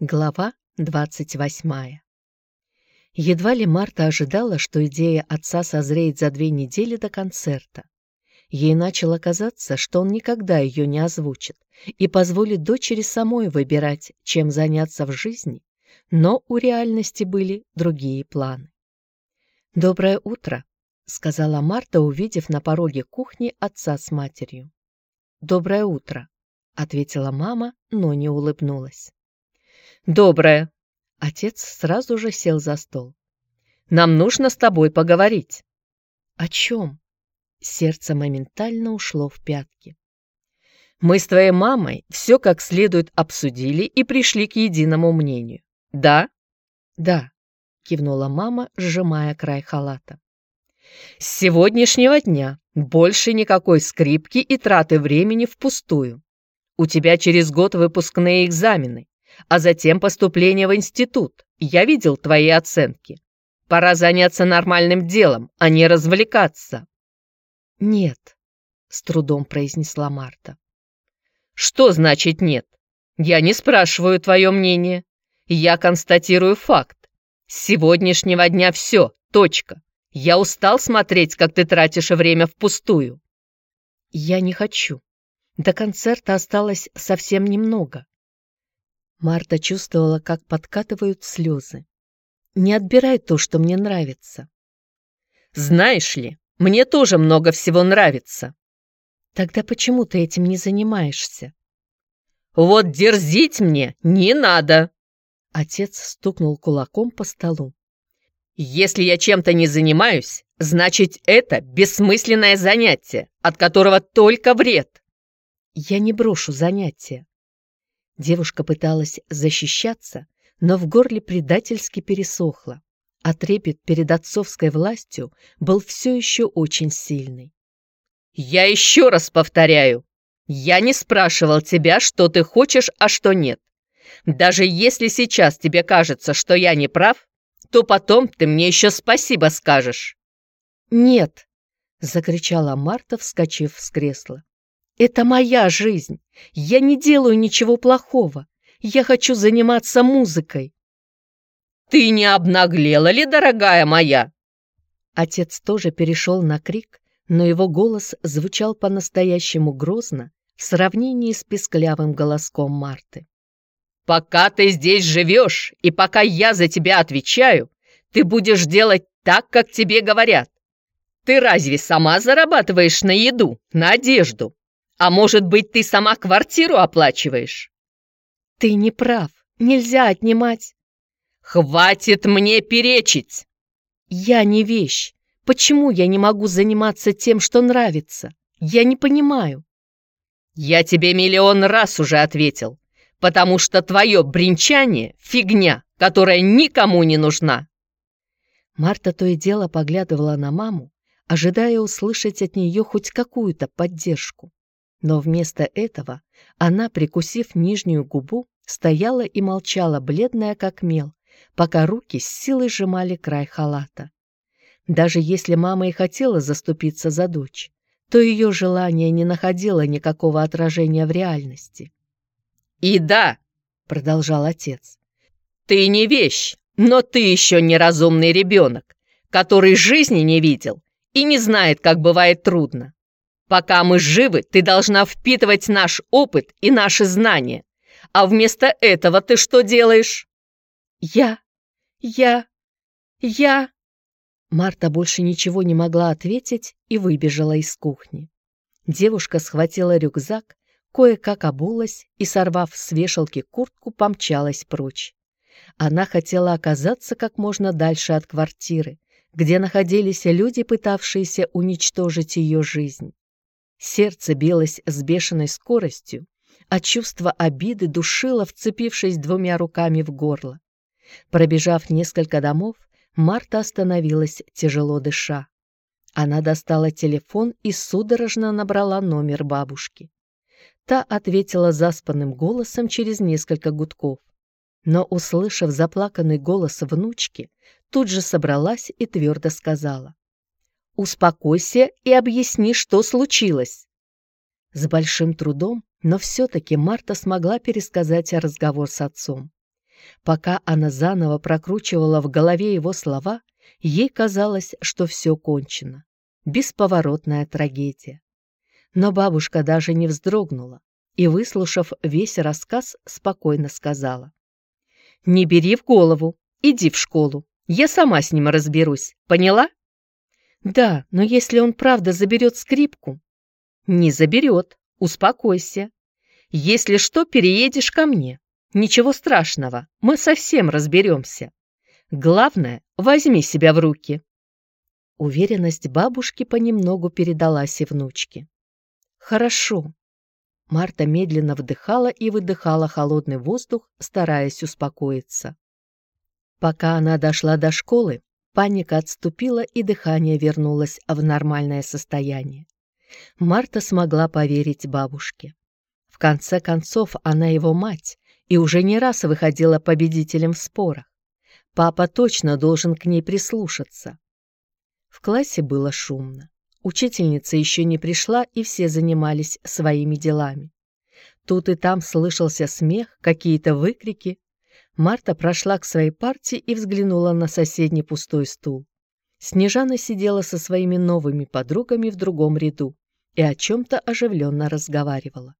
Глава 28 Едва ли Марта ожидала, что идея отца созреет за две недели до концерта. Ей начало казаться, что он никогда ее не озвучит и позволит дочери самой выбирать, чем заняться в жизни, но у реальности были другие планы. «Доброе утро», — сказала Марта, увидев на пороге кухни отца с матерью. «Доброе утро», — ответила мама, но не улыбнулась. «Доброе!» Отец сразу же сел за стол. «Нам нужно с тобой поговорить». «О чем?» Сердце моментально ушло в пятки. «Мы с твоей мамой все как следует обсудили и пришли к единому мнению. Да?» «Да», — кивнула мама, сжимая край халата. «С сегодняшнего дня больше никакой скрипки и траты времени впустую. У тебя через год выпускные экзамены а затем поступление в институт. Я видел твои оценки. Пора заняться нормальным делом, а не развлекаться». «Нет», — с трудом произнесла Марта. «Что значит нет? Я не спрашиваю твое мнение. Я констатирую факт. С сегодняшнего дня все, точка. Я устал смотреть, как ты тратишь время впустую». «Я не хочу. До концерта осталось совсем немного. Марта чувствовала, как подкатывают слезы. «Не отбирай то, что мне нравится». «Знаешь ли, мне тоже много всего нравится». «Тогда почему ты этим не занимаешься?» «Вот дерзить мне не надо!» Отец стукнул кулаком по столу. «Если я чем-то не занимаюсь, значит, это бессмысленное занятие, от которого только вред». «Я не брошу занятия. Девушка пыталась защищаться, но в горле предательски пересохло, а трепет перед отцовской властью был все еще очень сильный. «Я еще раз повторяю, я не спрашивал тебя, что ты хочешь, а что нет. Даже если сейчас тебе кажется, что я не прав, то потом ты мне еще спасибо скажешь». «Нет!» — закричала Марта, вскочив с кресла. Это моя жизнь. Я не делаю ничего плохого. Я хочу заниматься музыкой. Ты не обнаглела ли, дорогая моя? Отец тоже перешел на крик, но его голос звучал по-настоящему грозно в сравнении с песклявым голоском Марты. «Пока ты здесь живешь, и пока я за тебя отвечаю, ты будешь делать так, как тебе говорят. Ты разве сама зарабатываешь на еду, на одежду? А может быть, ты сама квартиру оплачиваешь? Ты не прав. Нельзя отнимать. Хватит мне перечить. Я не вещь. Почему я не могу заниматься тем, что нравится? Я не понимаю. Я тебе миллион раз уже ответил, потому что твое бренчание — фигня, которая никому не нужна. Марта то и дело поглядывала на маму, ожидая услышать от нее хоть какую-то поддержку. Но вместо этого она, прикусив нижнюю губу, стояла и молчала, бледная как мел, пока руки с силой сжимали край халата. Даже если мама и хотела заступиться за дочь, то ее желание не находило никакого отражения в реальности. «И да», — продолжал отец, — «ты не вещь, но ты еще неразумный ребенок, который жизни не видел и не знает, как бывает трудно. Пока мы живы, ты должна впитывать наш опыт и наши знания. А вместо этого ты что делаешь?» «Я... я... я...» Марта больше ничего не могла ответить и выбежала из кухни. Девушка схватила рюкзак, кое-как обулась и, сорвав с вешалки куртку, помчалась прочь. Она хотела оказаться как можно дальше от квартиры, где находились люди, пытавшиеся уничтожить ее жизнь. Сердце билось с бешеной скоростью, а чувство обиды душило, вцепившись двумя руками в горло. Пробежав несколько домов, Марта остановилась, тяжело дыша. Она достала телефон и судорожно набрала номер бабушки. Та ответила заспанным голосом через несколько гудков. Но, услышав заплаканный голос внучки, тут же собралась и твердо сказала. Успокойся и объясни, что случилось». С большим трудом, но все-таки Марта смогла пересказать разговор с отцом. Пока она заново прокручивала в голове его слова, ей казалось, что все кончено. Бесповоротная трагедия. Но бабушка даже не вздрогнула и, выслушав весь рассказ, спокойно сказала. «Не бери в голову, иди в школу, я сама с ним разберусь, поняла?» «Да, но если он правда заберет скрипку...» «Не заберет, успокойся. Если что, переедешь ко мне. Ничего страшного, мы совсем разберемся. Главное, возьми себя в руки». Уверенность бабушки понемногу передалась и внучке. «Хорошо». Марта медленно вдыхала и выдыхала холодный воздух, стараясь успокоиться. Пока она дошла до школы, паника отступила и дыхание вернулось в нормальное состояние. Марта смогла поверить бабушке. В конце концов, она его мать и уже не раз выходила победителем в спорах. Папа точно должен к ней прислушаться. В классе было шумно. Учительница еще не пришла, и все занимались своими делами. Тут и там слышался смех, какие-то выкрики. Марта прошла к своей партии и взглянула на соседний пустой стул. Снежана сидела со своими новыми подругами в другом ряду и о чем-то оживленно разговаривала.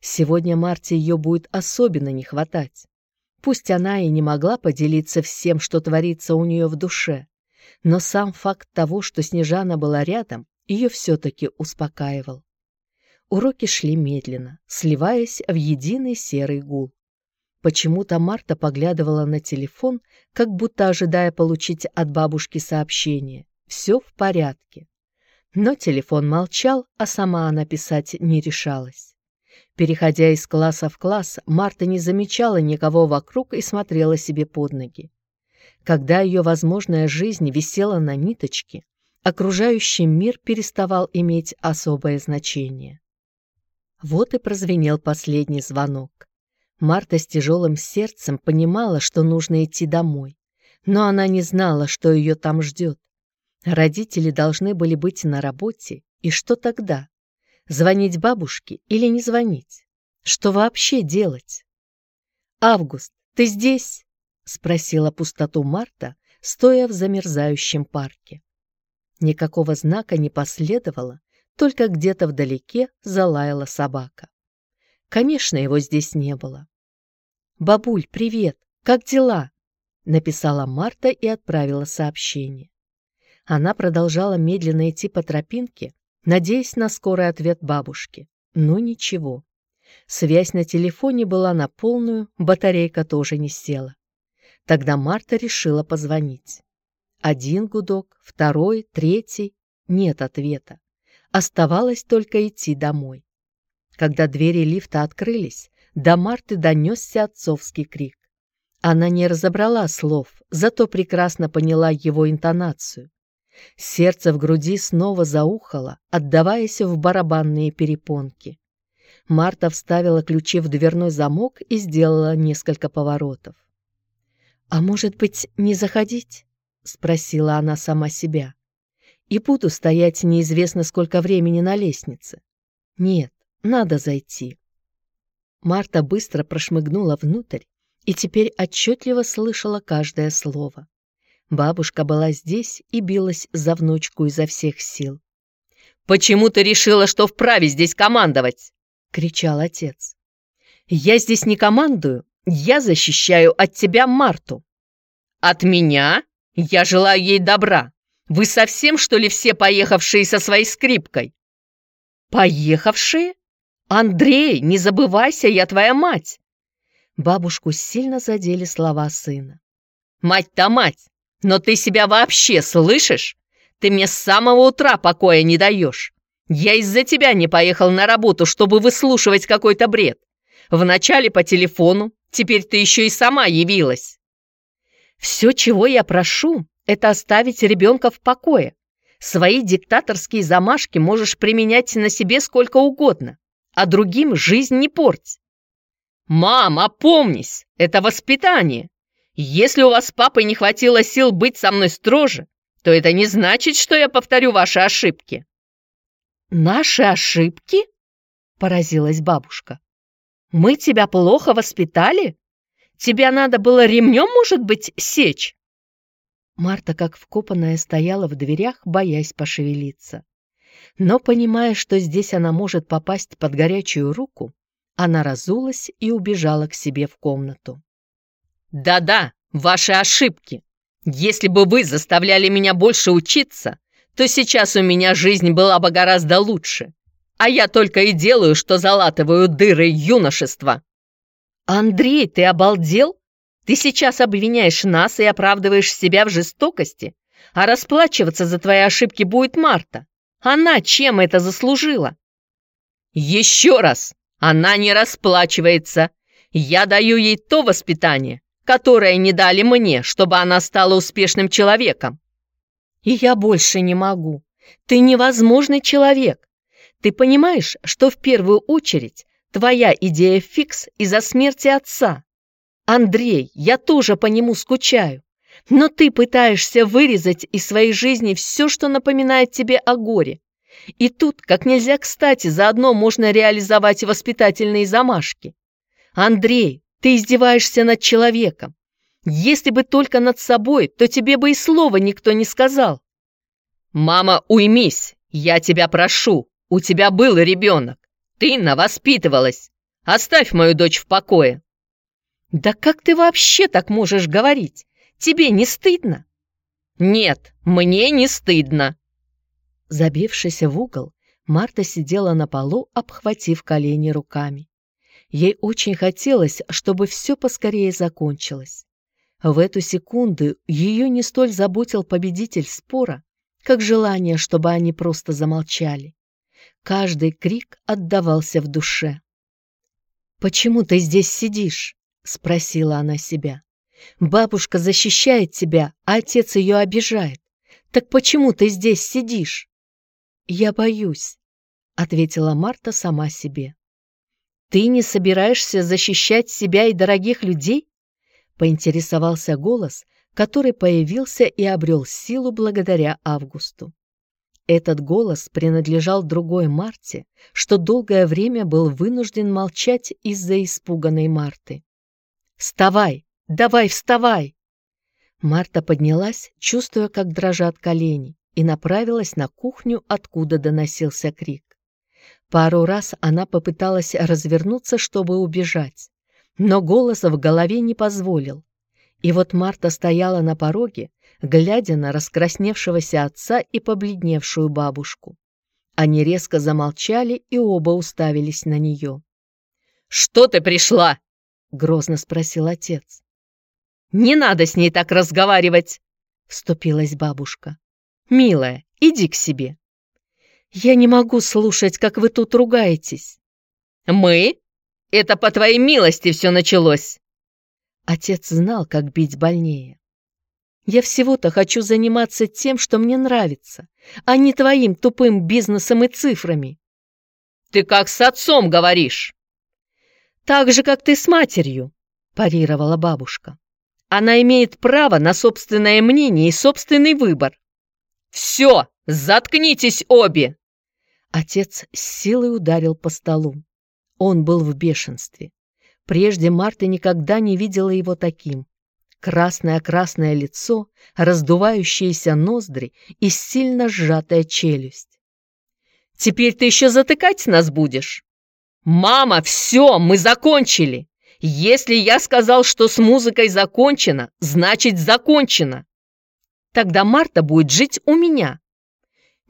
Сегодня Марте ее будет особенно не хватать. Пусть она и не могла поделиться всем, что творится у нее в душе, но сам факт того, что Снежана была рядом, ее все-таки успокаивал. Уроки шли медленно, сливаясь в единый серый гул. Почему-то Марта поглядывала на телефон, как будто ожидая получить от бабушки сообщение. Все в порядке. Но телефон молчал, а сама она писать не решалась. Переходя из класса в класс, Марта не замечала никого вокруг и смотрела себе под ноги. Когда ее возможная жизнь висела на ниточке, окружающий мир переставал иметь особое значение. Вот и прозвенел последний звонок. Марта с тяжелым сердцем понимала, что нужно идти домой, но она не знала, что ее там ждет. Родители должны были быть на работе, и что тогда? Звонить бабушке или не звонить? Что вообще делать? «Август, ты здесь?» — спросила пустоту Марта, стоя в замерзающем парке. Никакого знака не последовало, только где-то вдалеке залаяла собака. Конечно, его здесь не было. «Бабуль, привет! Как дела?» — написала Марта и отправила сообщение. Она продолжала медленно идти по тропинке, надеясь на скорый ответ бабушки. Но ничего. Связь на телефоне была на полную, батарейка тоже не села. Тогда Марта решила позвонить. Один гудок, второй, третий. Нет ответа. Оставалось только идти домой. Когда двери лифта открылись, до Марты донесся отцовский крик. Она не разобрала слов, зато прекрасно поняла его интонацию. Сердце в груди снова заухало, отдаваясь в барабанные перепонки. Марта вставила ключи в дверной замок и сделала несколько поворотов. «А может быть, не заходить?» — спросила она сама себя. «И буду стоять неизвестно сколько времени на лестнице. Нет, надо зайти». Марта быстро прошмыгнула внутрь и теперь отчетливо слышала каждое слово. Бабушка была здесь и билась за внучку изо всех сил. «Почему ты решила, что вправе здесь командовать?» — кричал отец. «Я здесь не командую, я защищаю от тебя Марту». «От меня? Я желаю ей добра. Вы совсем, что ли, все поехавшие со своей скрипкой?» «Поехавшие? Андрей, не забывайся, я твоя мать!» Бабушку сильно задели слова сына. «Мать-то мать! Но ты себя вообще слышишь? Ты мне с самого утра покоя не даешь. Я из-за тебя не поехал на работу, чтобы выслушивать какой-то бред. Вначале по телефону, теперь ты еще и сама явилась. Все, чего я прошу, это оставить ребенка в покое. Свои диктаторские замашки можешь применять на себе сколько угодно, а другим жизнь не порть. «Мам, опомнись! Это воспитание! Если у вас с папой не хватило сил быть со мной строже, то это не значит, что я повторю ваши ошибки». «Наши ошибки?» – поразилась бабушка. «Мы тебя плохо воспитали? Тебя надо было ремнем, может быть, сечь?» Марта, как вкопанная, стояла в дверях, боясь пошевелиться. Но, понимая, что здесь она может попасть под горячую руку, она разулась и убежала к себе в комнату. «Да-да, ваши ошибки. Если бы вы заставляли меня больше учиться, то сейчас у меня жизнь была бы гораздо лучше. А я только и делаю, что залатываю дыры юношества». «Андрей, ты обалдел? Ты сейчас обвиняешь нас и оправдываешь себя в жестокости, а расплачиваться за твои ошибки будет Марта. Она чем это заслужила?» «Еще раз! Она не расплачивается. Я даю ей то воспитание, которое не дали мне, чтобы она стала успешным человеком. И я больше не могу. Ты невозможный человек. Ты понимаешь, что в первую очередь твоя идея фикс из-за смерти отца? Андрей, я тоже по нему скучаю. Но ты пытаешься вырезать из своей жизни все, что напоминает тебе о горе. И тут, как нельзя кстати, заодно можно реализовать воспитательные замашки. Андрей, ты издеваешься над человеком. Если бы только над собой, то тебе бы и слова никто не сказал. Мама, уймись, я тебя прошу. У тебя был ребенок. Ты навоспитывалась. Оставь мою дочь в покое. Да как ты вообще так можешь говорить? Тебе не стыдно? Нет, мне не стыдно. Забившись в угол, Марта сидела на полу, обхватив колени руками. Ей очень хотелось, чтобы все поскорее закончилось. В эту секунду ее не столь заботил победитель спора, как желание, чтобы они просто замолчали. Каждый крик отдавался в душе. «Почему ты здесь сидишь?» — спросила она себя. «Бабушка защищает тебя, а отец ее обижает. Так почему ты здесь сидишь?» «Я боюсь», — ответила Марта сама себе. «Ты не собираешься защищать себя и дорогих людей?» — поинтересовался голос, который появился и обрел силу благодаря Августу. Этот голос принадлежал другой Марте, что долгое время был вынужден молчать из-за испуганной Марты. «Вставай! Давай, вставай!» Марта поднялась, чувствуя, как дрожат колени и направилась на кухню, откуда доносился крик. Пару раз она попыталась развернуться, чтобы убежать, но голос в голове не позволил. И вот Марта стояла на пороге, глядя на раскрасневшегося отца и побледневшую бабушку. Они резко замолчали и оба уставились на нее. «Что ты пришла?» — грозно спросил отец. «Не надо с ней так разговаривать!» — вступилась бабушка. «Милая, иди к себе». «Я не могу слушать, как вы тут ругаетесь». «Мы? Это по твоей милости все началось!» Отец знал, как бить больнее. «Я всего-то хочу заниматься тем, что мне нравится, а не твоим тупым бизнесом и цифрами». «Ты как с отцом говоришь!» «Так же, как ты с матерью», – парировала бабушка. «Она имеет право на собственное мнение и собственный выбор. «Все, заткнитесь обе!» Отец с силой ударил по столу. Он был в бешенстве. Прежде Марта никогда не видела его таким. Красное-красное лицо, раздувающиеся ноздри и сильно сжатая челюсть. «Теперь ты еще затыкать нас будешь?» «Мама, все, мы закончили! Если я сказал, что с музыкой закончено, значит закончено!» Тогда Марта будет жить у меня.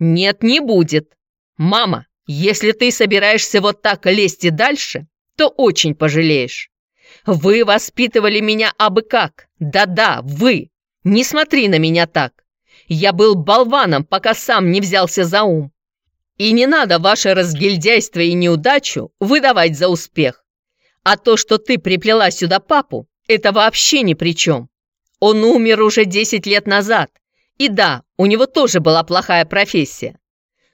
Нет, не будет. Мама, если ты собираешься вот так лезть и дальше, то очень пожалеешь. Вы воспитывали меня абы как. Да-да, вы. Не смотри на меня так. Я был болваном, пока сам не взялся за ум. И не надо ваше разгильдяйство и неудачу выдавать за успех. А то, что ты приплела сюда папу, это вообще ни при чем. Он умер уже 10 лет назад. И да, у него тоже была плохая профессия.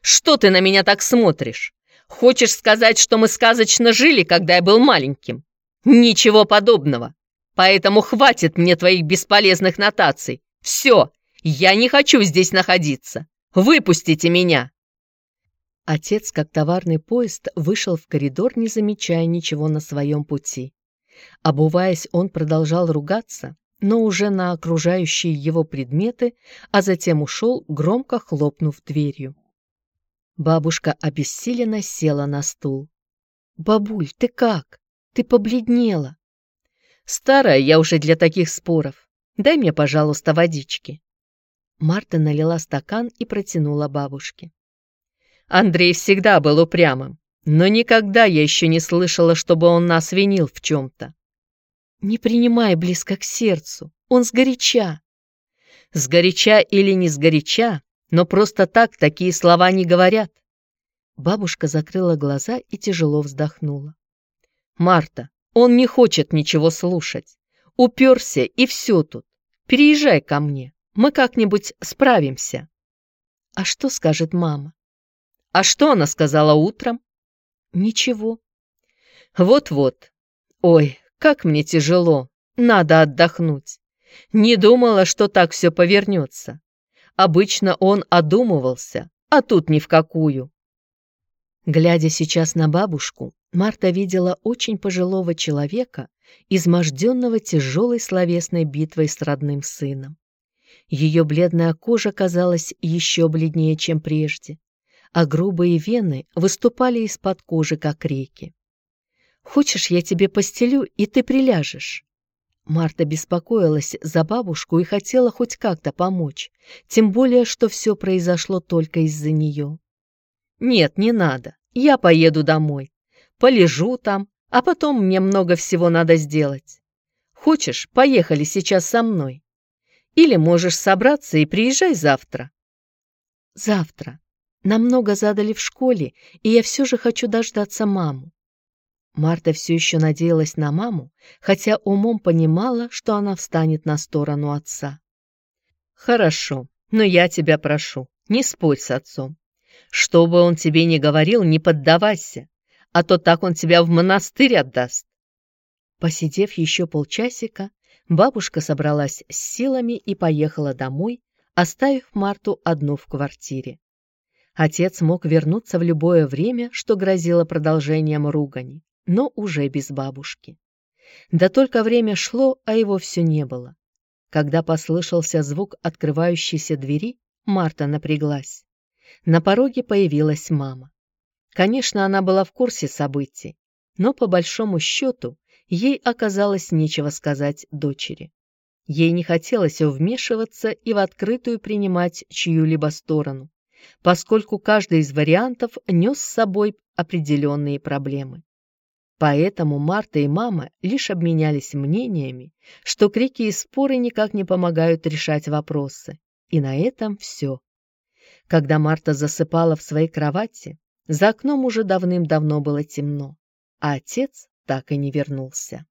Что ты на меня так смотришь? Хочешь сказать, что мы сказочно жили, когда я был маленьким? Ничего подобного. Поэтому хватит мне твоих бесполезных нотаций. Все, я не хочу здесь находиться. Выпустите меня!» Отец, как товарный поезд, вышел в коридор, не замечая ничего на своем пути. Обуваясь, он продолжал ругаться, но уже на окружающие его предметы, а затем ушел, громко хлопнув дверью. Бабушка обессиленно села на стул. «Бабуль, ты как? Ты побледнела?» «Старая я уже для таких споров. Дай мне, пожалуйста, водички». Марта налила стакан и протянула бабушке. Андрей всегда был упрямым, но никогда я еще не слышала, чтобы он нас винил в чем-то. Не принимай близко к сердцу, он сгоряча. Сгоряча или не сгоряча, но просто так такие слова не говорят. Бабушка закрыла глаза и тяжело вздохнула. «Марта, он не хочет ничего слушать. Уперся, и все тут. Переезжай ко мне, мы как-нибудь справимся». «А что скажет мама?» «А что она сказала утром?» «Ничего». «Вот-вот. Ой, как мне тяжело. Надо отдохнуть. Не думала, что так все повернется. Обычно он одумывался, а тут ни в какую. Глядя сейчас на бабушку, Марта видела очень пожилого человека, изможденного тяжелой словесной битвой с родным сыном. Ее бледная кожа казалась еще бледнее, чем прежде, а грубые вены выступали из-под кожи, как реки. Хочешь, я тебе постелю, и ты приляжешь?» Марта беспокоилась за бабушку и хотела хоть как-то помочь, тем более, что все произошло только из-за нее. «Нет, не надо. Я поеду домой. Полежу там, а потом мне много всего надо сделать. Хочешь, поехали сейчас со мной? Или можешь собраться и приезжай завтра?» «Завтра. Нам много задали в школе, и я все же хочу дождаться маму. Марта все еще надеялась на маму, хотя умом понимала, что она встанет на сторону отца. «Хорошо, но я тебя прошу, не спорь с отцом. Что бы он тебе ни говорил, не поддавайся, а то так он тебя в монастырь отдаст». Посидев еще полчасика, бабушка собралась с силами и поехала домой, оставив Марту одну в квартире. Отец мог вернуться в любое время, что грозило продолжением ругани но уже без бабушки. Да только время шло, а его все не было. Когда послышался звук открывающейся двери, Марта напряглась. На пороге появилась мама. Конечно, она была в курсе событий, но по большому счету ей оказалось нечего сказать дочери. Ей не хотелось вмешиваться и в открытую принимать чью-либо сторону, поскольку каждый из вариантов нес с собой определенные проблемы. Поэтому Марта и мама лишь обменялись мнениями, что крики и споры никак не помогают решать вопросы. И на этом все. Когда Марта засыпала в своей кровати, за окном уже давным-давно было темно, а отец так и не вернулся.